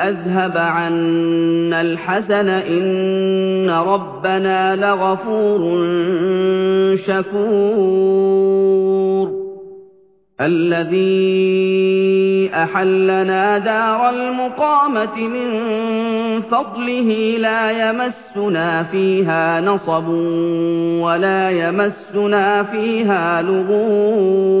أَذْهَبَ عَنَّا الْحَزَنَ إِنَّ رَبَّنَا لَغَفُورٌ شَكُورٌ. الَّذِي أَحَلَّنَا دَارَ الْمُقَامَةِ مِن فَضْلِهِ لَا يَمَسُّنَا فِيهَا نَصَبٌ وَلَا يَمَسُّنَا فِيهَا لُغُوبٌ.